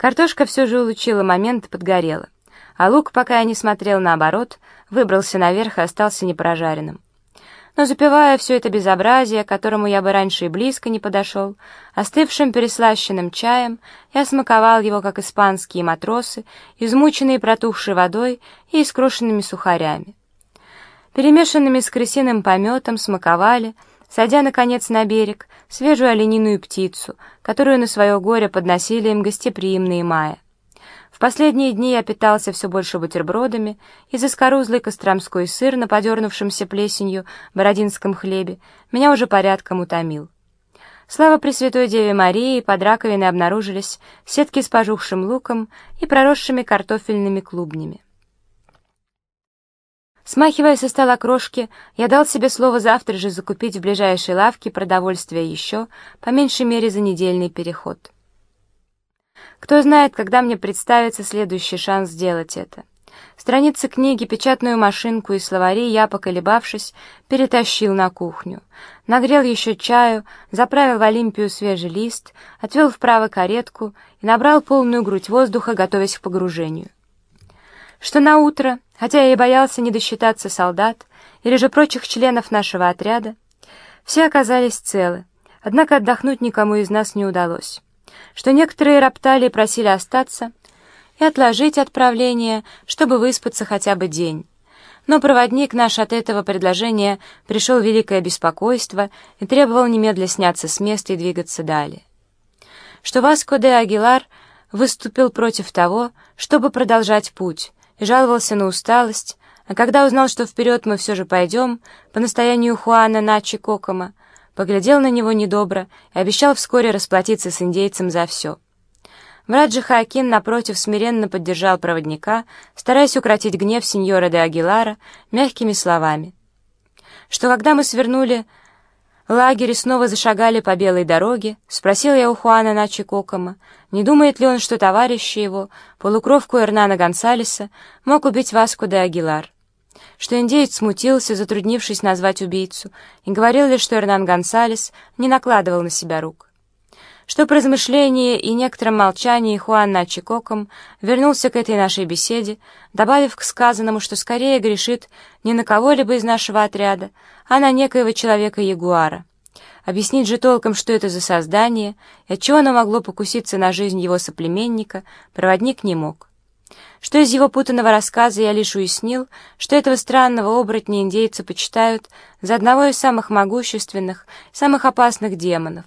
Картошка все же улучила момент и подгорела, а лук, пока я не смотрел наоборот, выбрался наверх и остался непрожаренным. Но запивая все это безобразие, к которому я бы раньше и близко не подошел, остывшим переслащенным чаем, я смаковал его, как испанские матросы, измученные протухшей водой и искрушенными сухарями. Перемешанными с крысиным пометом смаковали, садя, наконец, на берег, свежую олениную птицу, которую на свое горе подносили им гостеприимные мая. В последние дни я питался все больше бутербродами, и заскорузлый костромской сыр на подернувшемся плесенью бородинском хлебе меня уже порядком утомил. Слава Пресвятой Деве Марии, под раковиной обнаружились сетки с пожухшим луком и проросшими картофельными клубнями. Смахивая со стола крошки, я дал себе слово завтра же закупить в ближайшей лавке продовольствие еще, по меньшей мере за недельный переход. Кто знает, когда мне представится следующий шанс сделать это. Страницы книги, печатную машинку и словари я, поколебавшись, перетащил на кухню. Нагрел еще чаю, заправил в Олимпию свежий лист, отвел вправо каретку и набрал полную грудь воздуха, готовясь к погружению. Что на утро Хотя я и боялся не досчитаться солдат или же прочих членов нашего отряда, все оказались целы, однако отдохнуть никому из нас не удалось. Что некоторые роптали и просили остаться и отложить отправление, чтобы выспаться хотя бы день. Но проводник наш от этого предложения пришел в великое беспокойство и требовал немедля сняться с места и двигаться далее. Что Васко де Агилар выступил против того, чтобы продолжать путь, жаловался на усталость, а когда узнал, что вперед мы все же пойдем, по настоянию Хуана Начи Кокома, поглядел на него недобро и обещал вскоре расплатиться с индейцем за все. Мраджи Хаакин, напротив, смиренно поддержал проводника, стараясь укротить гнев сеньора де Агилара мягкими словами. Что когда мы свернули лагерь и снова зашагали по белой дороге, спросил я у Хуана Начи Кокома, не думает ли он, что товарищи его, полукровку Эрнана Гонсалеса, мог убить Васку де Агилар? Что индеец смутился, затруднившись назвать убийцу, и говорил лишь, что Эрнан Гонсалес не накладывал на себя рук. Что по размышлении и некотором молчании Хуан Начикоком вернулся к этой нашей беседе, добавив к сказанному, что скорее грешит не на кого-либо из нашего отряда, а на некоего человека-ягуара. Объяснить же толком, что это за создание, и отчего оно могло покуситься на жизнь его соплеменника, проводник не мог. Что из его путанного рассказа я лишь уяснил, что этого странного оборотня индейцы почитают за одного из самых могущественных, самых опасных демонов,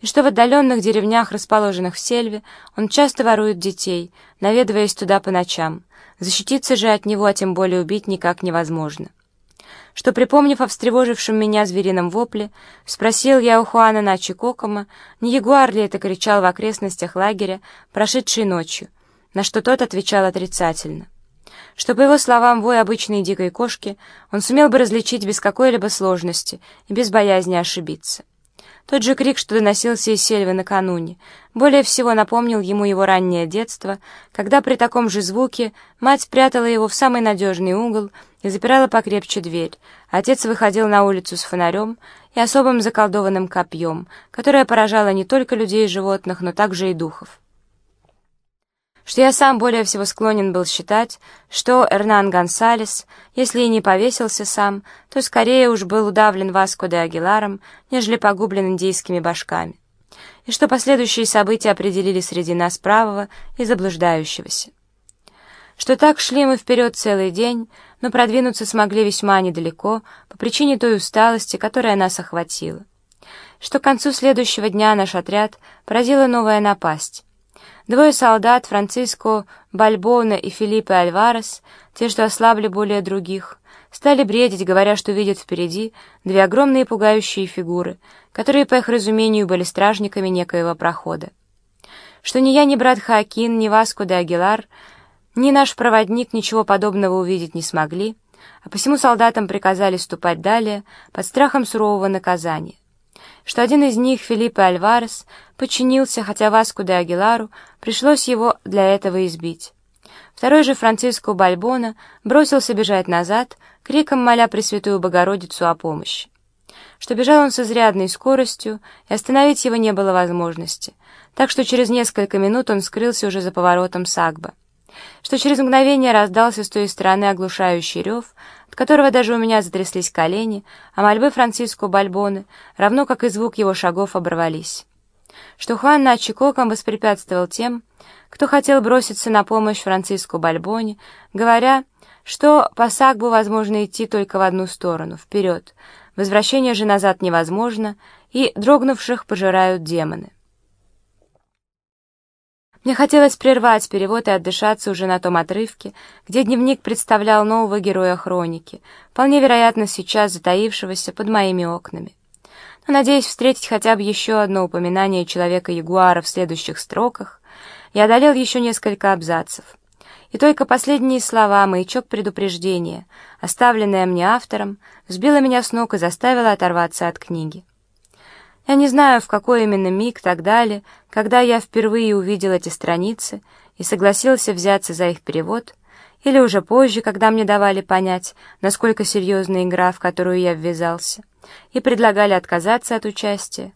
и что в отдаленных деревнях, расположенных в сельве, он часто ворует детей, наведываясь туда по ночам. Защититься же от него, а тем более убить, никак невозможно что, припомнив о встревожившем меня зверином вопле, спросил я у Хуана Начи Кокома, не ягуар ли это кричал в окрестностях лагеря, прошедшей ночью, на что тот отвечал отрицательно. Что, по его словам, вой обычной дикой кошки он сумел бы различить без какой-либо сложности и без боязни ошибиться. Тот же крик, что доносился из сельвы накануне, более всего напомнил ему его раннее детство, когда при таком же звуке мать прятала его в самый надежный угол и запирала покрепче дверь. Отец выходил на улицу с фонарем и особым заколдованным копьем, которое поражало не только людей и животных, но также и духов что я сам более всего склонен был считать, что Эрнан Гонсалес, если и не повесился сам, то скорее уж был удавлен Васко де Агиларом, нежели погублен индийскими башками, и что последующие события определили среди нас правого и заблуждающегося. Что так шли мы вперед целый день, но продвинуться смогли весьма недалеко по причине той усталости, которая нас охватила. Что к концу следующего дня наш отряд поразила новая напасть, Двое солдат, Франциско Бальбона и Филиппе Альварес, те, что ослабли более других, стали бредить, говоря, что видят впереди две огромные пугающие фигуры, которые, по их разумению, были стражниками некоего прохода. Что ни я, ни брат Хаакин, ни Васко де Агилар, ни наш проводник ничего подобного увидеть не смогли, а посему солдатам приказали ступать далее под страхом сурового наказания что один из них, Филиппе Альварес, подчинился, хотя Васку де Агилару пришлось его для этого избить. Второй же Франциско Бальбона бросился бежать назад, криком моля Пресвятую Богородицу о помощи. что бежал он с изрядной скоростью, и остановить его не было возможности, так что через несколько минут он скрылся уже за поворотом Сагба, что через мгновение раздался с той стороны оглушающий рев, от которого даже у меня затряслись колени, а мольбы Франциско Бальбоны, равно как и звук его шагов, оборвались. Что Хуан Начикоком воспрепятствовал тем, кто хотел броситься на помощь Франциску Бальбоне, говоря, что по Сагбу возможно идти только в одну сторону, вперед, возвращение же назад невозможно, и дрогнувших пожирают демоны. Мне хотелось прервать перевод и отдышаться уже на том отрывке, где дневник представлял нового героя хроники, вполне вероятно сейчас затаившегося под моими окнами. Но надеясь встретить хотя бы еще одно упоминание Человека-ягуара в следующих строках, я одолел еще несколько абзацев. И только последние слова, маячок предупреждения, оставленное мне автором, сбило меня с ног и заставило оторваться от книги. Я не знаю, в какой именно миг так далее, когда я впервые увидел эти страницы и согласился взяться за их перевод, или уже позже, когда мне давали понять, насколько серьезна игра, в которую я ввязался, и предлагали отказаться от участия.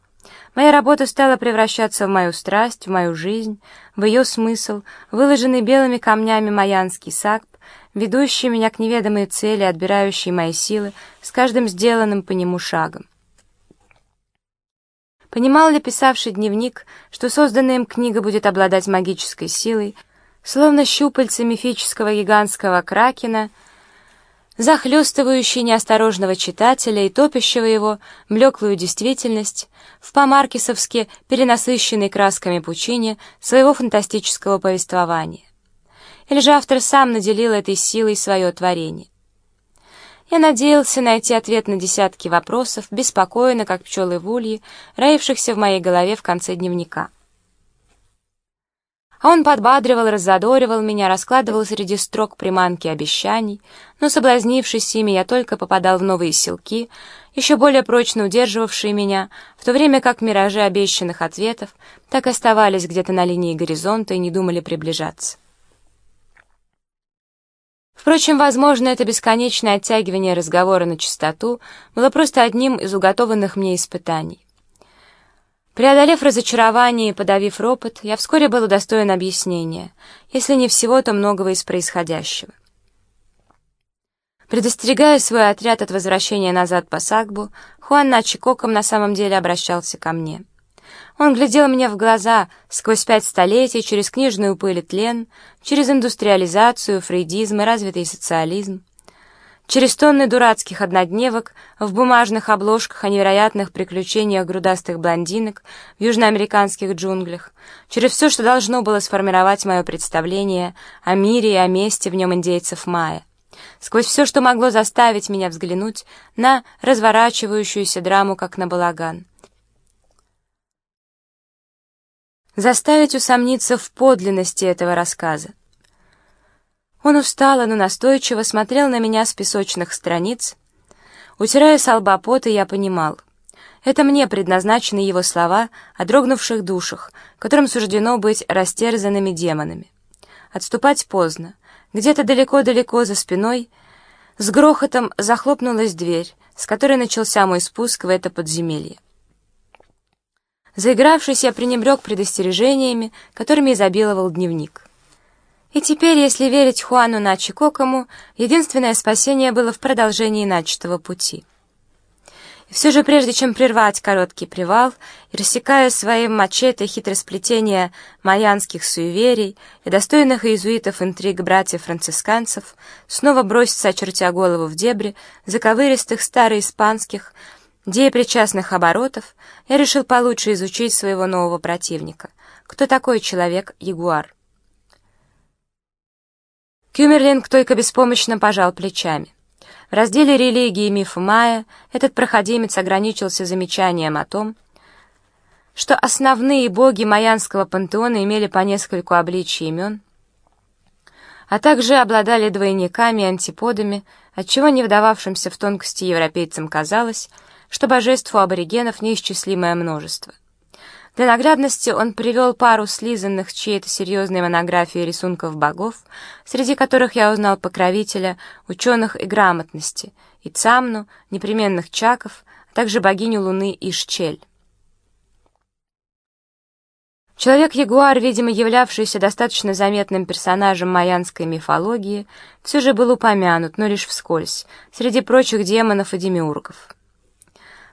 Моя работа стала превращаться в мою страсть, в мою жизнь, в ее смысл, выложенный белыми камнями майянский сакп, ведущий меня к неведомой цели, отбирающий мои силы с каждым сделанным по нему шагом. Понимал ли писавший дневник, что созданная им книга будет обладать магической силой, словно щупальца мифического гигантского кракена, захлестывающий неосторожного читателя и топящего его блеклую действительность в помаркисовски перенасыщенной красками пучине своего фантастического повествования? Или же автор сам наделил этой силой свое творение? Я надеялся найти ответ на десятки вопросов, беспокойно, как пчелы в улье, роившихся в моей голове в конце дневника. А он подбадривал, раззадоривал меня, раскладывал среди строк приманки обещаний, но, соблазнившись ими, я только попадал в новые селки, еще более прочно удерживавшие меня, в то время как миражи обещанных ответов так оставались где-то на линии горизонта и не думали приближаться. Впрочем, возможно, это бесконечное оттягивание разговора на чистоту было просто одним из уготованных мне испытаний. Преодолев разочарование и подавив ропот, я вскоре был удостоен объяснения, если не всего, то многого из происходящего. Предостерегая свой отряд от возвращения назад по Сагбу, Хуан Начикоком на самом деле обращался ко мне. Он глядел мне в глаза сквозь пять столетий, через книжную пыль и тлен, через индустриализацию, фрейдизм и развитый социализм, через тонны дурацких однодневок в бумажных обложках о невероятных приключениях грудастых блондинок в южноамериканских джунглях, через все, что должно было сформировать мое представление о мире и о месте в нем индейцев майя, сквозь все, что могло заставить меня взглянуть на разворачивающуюся драму, как на балаган. Заставить усомниться в подлинности этого рассказа. Он устало, но настойчиво смотрел на меня с песочных страниц. Утирая с лба пот, и я понимал. Это мне предназначены его слова о дрогнувших душах, которым суждено быть растерзанными демонами. Отступать поздно. Где-то далеко-далеко за спиной с грохотом захлопнулась дверь, с которой начался мой спуск в это подземелье. Заигравшись, я пренебрег предостережениями, которыми изобиловал дневник. И теперь, если верить Хуану Начикокому, единственное спасение было в продолжении начатого пути. И все же, прежде чем прервать короткий привал и рассекая своим мачете хитросплетения майянских суеверий и достойных иезуитов интриг братьев-францисканцев, снова броситься, очертя голову в дебри, заковыристых староиспанских, деепричастных оборотов, я решил получше изучить своего нового противника. Кто такой человек-ягуар? Кюмерлинг только беспомощно пожал плечами. В разделе «Религии и мифы майя» этот проходимец ограничился замечанием о том, что основные боги майянского пантеона имели по нескольку обличий имен, а также обладали двойниками и антиподами, отчего не вдававшимся в тонкости европейцам казалось, что божеств у аборигенов неисчислимое множество. Для наглядности он привел пару слизанных чьей-то серьезной монографии рисунков богов, среди которых я узнал покровителя ученых и грамотности, и Цамну, непременных чаков, а также богиню Луны Ишчель. Человек-ягуар, видимо, являвшийся достаточно заметным персонажем майянской мифологии, все же был упомянут, но лишь вскользь, среди прочих демонов и демиургов.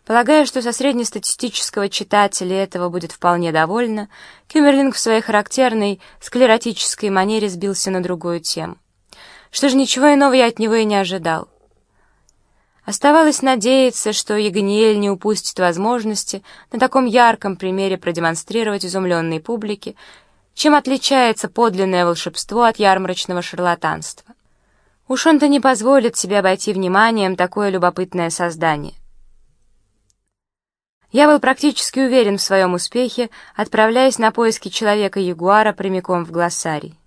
Полагая, что со среднестатистического читателя этого будет вполне довольно, Кюмерлинг в своей характерной склеротической манере сбился на другую тему. Что же ничего иного я от него и не ожидал. Оставалось надеяться, что Ягниель не упустит возможности на таком ярком примере продемонстрировать изумленной публике, чем отличается подлинное волшебство от ярмарочного шарлатанства. Уж он-то не позволит себе обойти вниманием такое любопытное создание. Я был практически уверен в своем успехе, отправляясь на поиски человека-ягуара прямиком в глоссарий.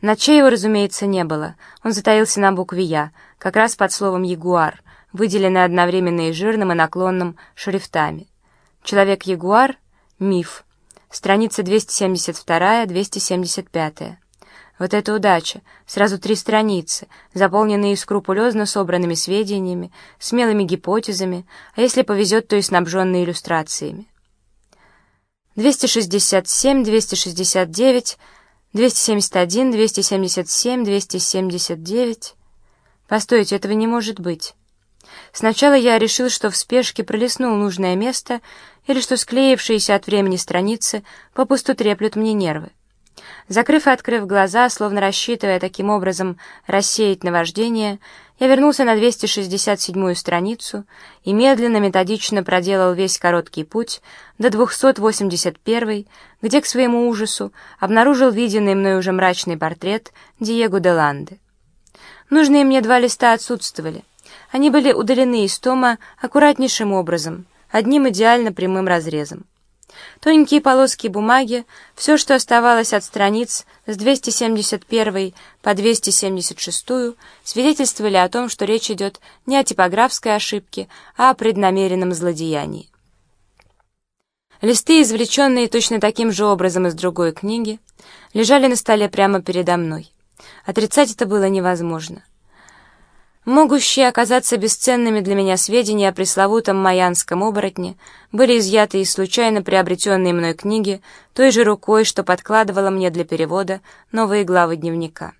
Ночей его, разумеется, не было. Он затаился на букве «Я», как раз под словом «ягуар», выделенный одновременно и жирным, и наклонным шрифтами. «Человек-ягуар» — миф. Страница 272-275. Вот это удача! Сразу три страницы, заполненные скрупулезно собранными сведениями, смелыми гипотезами, а если повезет, то и снабженные иллюстрациями. 267, 269... 271, 277, 279. Постойте, этого не может быть. Сначала я решил, что в спешке пролистнул нужное место или что склеившиеся от времени страницы попусту треплют мне нервы. Закрыв и открыв глаза, словно рассчитывая таким образом рассеять наваждение, я вернулся на 267-ю страницу и медленно, методично проделал весь короткий путь до 281-й, где, к своему ужасу, обнаружил виденный мной уже мрачный портрет Диего де Ланде. Нужные мне два листа отсутствовали. Они были удалены из тома аккуратнейшим образом, одним идеально прямым разрезом. Тоненькие полоски бумаги, все, что оставалось от страниц с 271 по 276, свидетельствовали о том, что речь идет не о типографской ошибке, а о преднамеренном злодеянии. Листы, извлеченные точно таким же образом из другой книги, лежали на столе прямо передо мной. Отрицать это было невозможно. Могущие оказаться бесценными для меня сведения о пресловутом майянском оборотне были изъяты из случайно приобретенной мной книги той же рукой, что подкладывала мне для перевода новые главы дневника.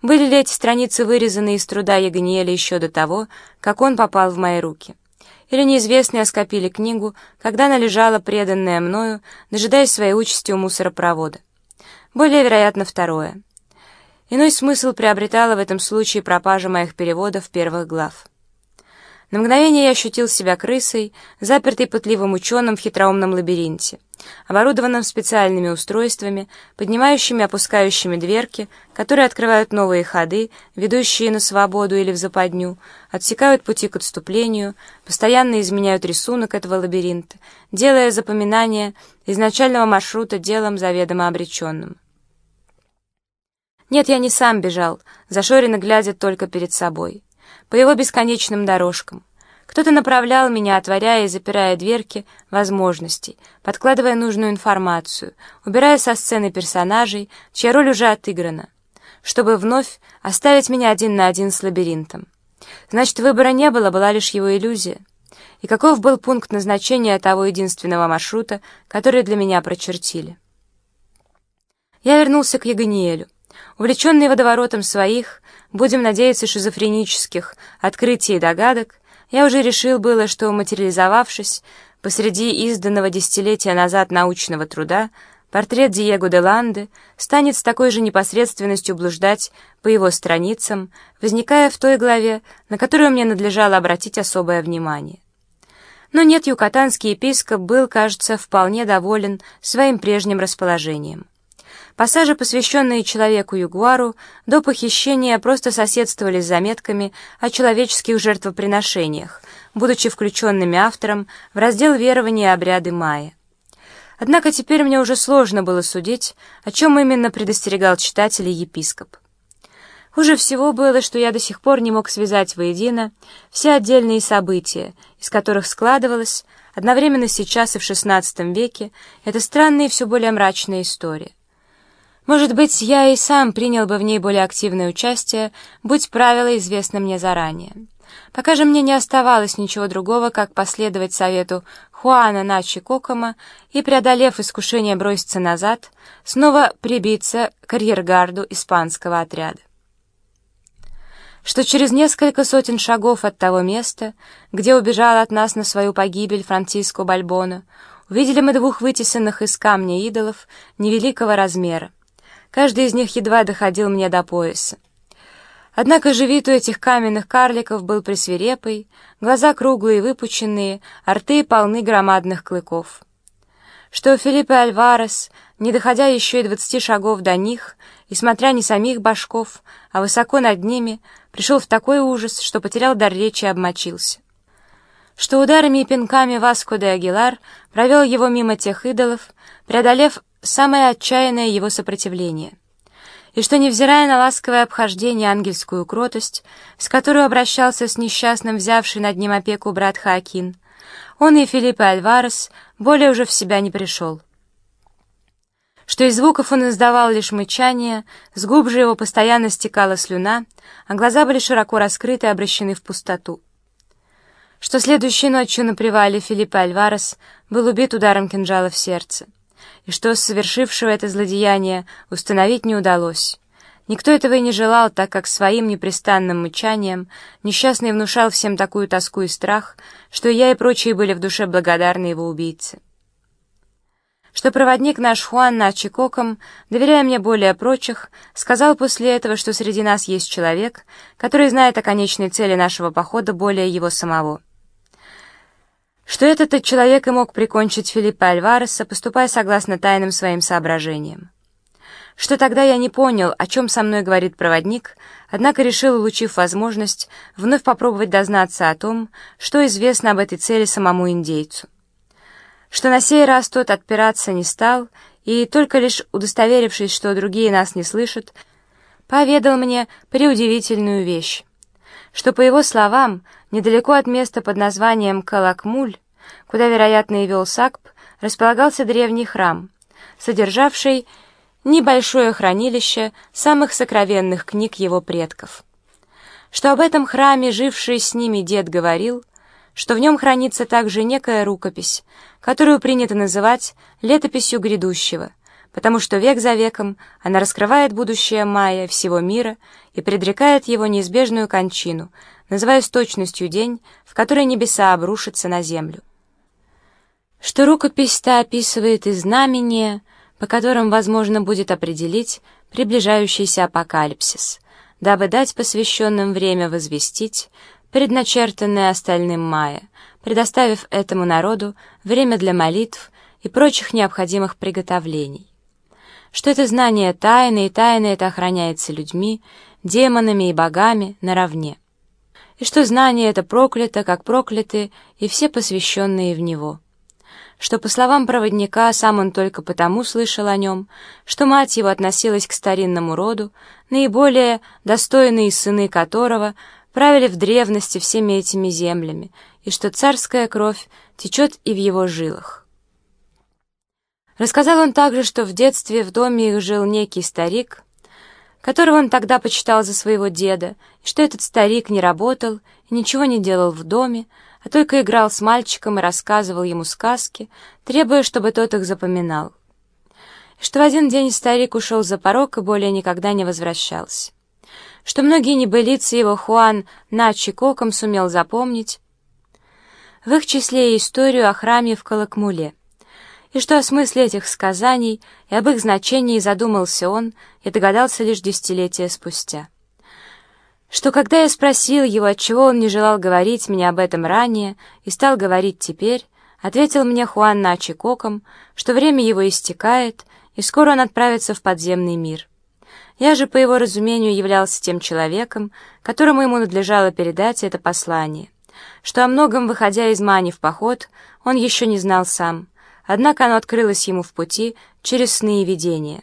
Были ли эти страницы вырезаны из труда Ягниеля еще до того, как он попал в мои руки? Или неизвестные оскопили книгу, когда она лежала, преданная мною, дожидаясь своей участи у мусоропровода? Более вероятно второе — Иной смысл приобретала в этом случае пропажа моих переводов первых глав. На мгновение я ощутил себя крысой, запертой пытливым ученым в хитроумном лабиринте, оборудованном специальными устройствами, поднимающими и опускающими дверки, которые открывают новые ходы, ведущие на свободу или в западню, отсекают пути к отступлению, постоянно изменяют рисунок этого лабиринта, делая запоминание изначального маршрута делом заведомо обреченным. Нет, я не сам бежал, зашоренно глядя только перед собой. По его бесконечным дорожкам. Кто-то направлял меня, отворяя и запирая дверки возможностей, подкладывая нужную информацию, убирая со сцены персонажей, чья роль уже отыграна, чтобы вновь оставить меня один на один с лабиринтом. Значит, выбора не было, была лишь его иллюзия. И каков был пункт назначения того единственного маршрута, который для меня прочертили? Я вернулся к Ягониэлю. Увлеченный водоворотом своих, будем надеяться, шизофренических открытий и догадок, я уже решил было, что, материализовавшись посреди изданного десятилетия назад научного труда, портрет Диего де Ланде станет с такой же непосредственностью блуждать по его страницам, возникая в той главе, на которую мне надлежало обратить особое внимание. Но нет, юкатанский епископ был, кажется, вполне доволен своим прежним расположением. Пассажи, посвященные человеку-ягуару, до похищения просто соседствовали с заметками о человеческих жертвоприношениях, будучи включенными автором в раздел верования и обряды майя. Однако теперь мне уже сложно было судить, о чем именно предостерегал читателей епископ. Хуже всего было, что я до сих пор не мог связать воедино все отдельные события, из которых складывалась одновременно сейчас и в XVI веке эта странная и все более мрачная история. Может быть, я и сам принял бы в ней более активное участие, будь правила известны мне заранее. Пока же мне не оставалось ничего другого, как последовать совету Хуана Начи Кокома и, преодолев искушение броситься назад, снова прибиться к арьергарду испанского отряда. Что через несколько сотен шагов от того места, где убежал от нас на свою погибель Франциско Бальбоно, увидели мы двух вытесанных из камня идолов невеликого размера. Каждый из них едва доходил мне до пояса. Однако же вид у этих каменных карликов был присвирепый, глаза круглые и выпученные, а рты полны громадных клыков. Что Филиппе Альварес, не доходя еще и двадцати шагов до них, и смотря не самих башков, а высоко над ними, пришел в такой ужас, что потерял дар речи и обмочился. Что ударами и пинками Васко де Агилар провел его мимо тех идолов, преодолев самое отчаянное его сопротивление — и что, невзирая на ласковое обхождение ангельскую кротость, с которой обращался с несчастным взявший над ним опеку брат Хаакин, он и Филиппе Альварес более уже в себя не пришел. Что из звуков он издавал лишь мычание, с губ же его постоянно стекала слюна, а глаза были широко раскрыты и обращены в пустоту. Что следующей ночью на привале Филиппе Альварес был убит ударом кинжала в сердце и что совершившего это злодеяние установить не удалось. Никто этого и не желал, так как своим непрестанным мычанием несчастный внушал всем такую тоску и страх, что я и прочие были в душе благодарны его убийце. Что проводник наш Хуан Начикоком, доверяя мне более прочих, сказал после этого, что среди нас есть человек, который знает о конечной цели нашего похода более его самого что этот человек и мог прикончить Филиппа Альвареса, поступая согласно тайным своим соображениям. Что тогда я не понял, о чем со мной говорит проводник, однако решил, улучив возможность, вновь попробовать дознаться о том, что известно об этой цели самому индейцу. Что на сей раз тот отпираться не стал, и, только лишь удостоверившись, что другие нас не слышат, поведал мне преудивительную вещь что, по его словам, недалеко от места под названием Калакмуль, куда, вероятно, и вел Сакп, располагался древний храм, содержавший небольшое хранилище самых сокровенных книг его предков. Что об этом храме живший с ними дед говорил, что в нем хранится также некая рукопись, которую принято называть «летописью грядущего», потому что век за веком она раскрывает будущее Майя всего мира и предрекает его неизбежную кончину, называя с точностью день, в который небеса обрушатся на землю. Что рукопись-то описывает и знамения, по которым возможно будет определить приближающийся апокалипсис, дабы дать посвященным время возвестить, предначертанное остальным Майя, предоставив этому народу время для молитв и прочих необходимых приготовлений что это знание тайны, и тайна это охраняется людьми, демонами и богами наравне, и что знание это проклято, как прокляты и все посвященные в него, что, по словам проводника, сам он только потому слышал о нем, что мать его относилась к старинному роду, наиболее достойные сыны которого правили в древности всеми этими землями, и что царская кровь течет и в его жилах. Рассказал он также, что в детстве в доме их жил некий старик, которого он тогда почитал за своего деда, и что этот старик не работал и ничего не делал в доме, а только играл с мальчиком и рассказывал ему сказки, требуя, чтобы тот их запоминал. И что в один день старик ушел за порог и более никогда не возвращался. Что многие небылицы его Хуан Начи Коком сумел запомнить, в их числе и историю о храме в Колокмуле и что о смысле этих сказаний и об их значении задумался он и догадался лишь десятилетия спустя. Что когда я спросил его, отчего он не желал говорить мне об этом ранее и стал говорить теперь, ответил мне Хуан Начи Коком, что время его истекает, и скоро он отправится в подземный мир. Я же, по его разумению, являлся тем человеком, которому ему надлежало передать это послание, что о многом, выходя из Мани в поход, он еще не знал сам — однако оно открылось ему в пути через сны и видения.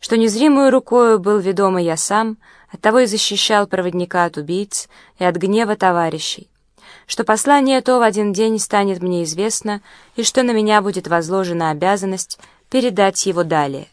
Что незримую рукою был ведомый я сам, оттого и защищал проводника от убийц и от гнева товарищей. Что послание то в один день станет мне известно, и что на меня будет возложена обязанность передать его далее.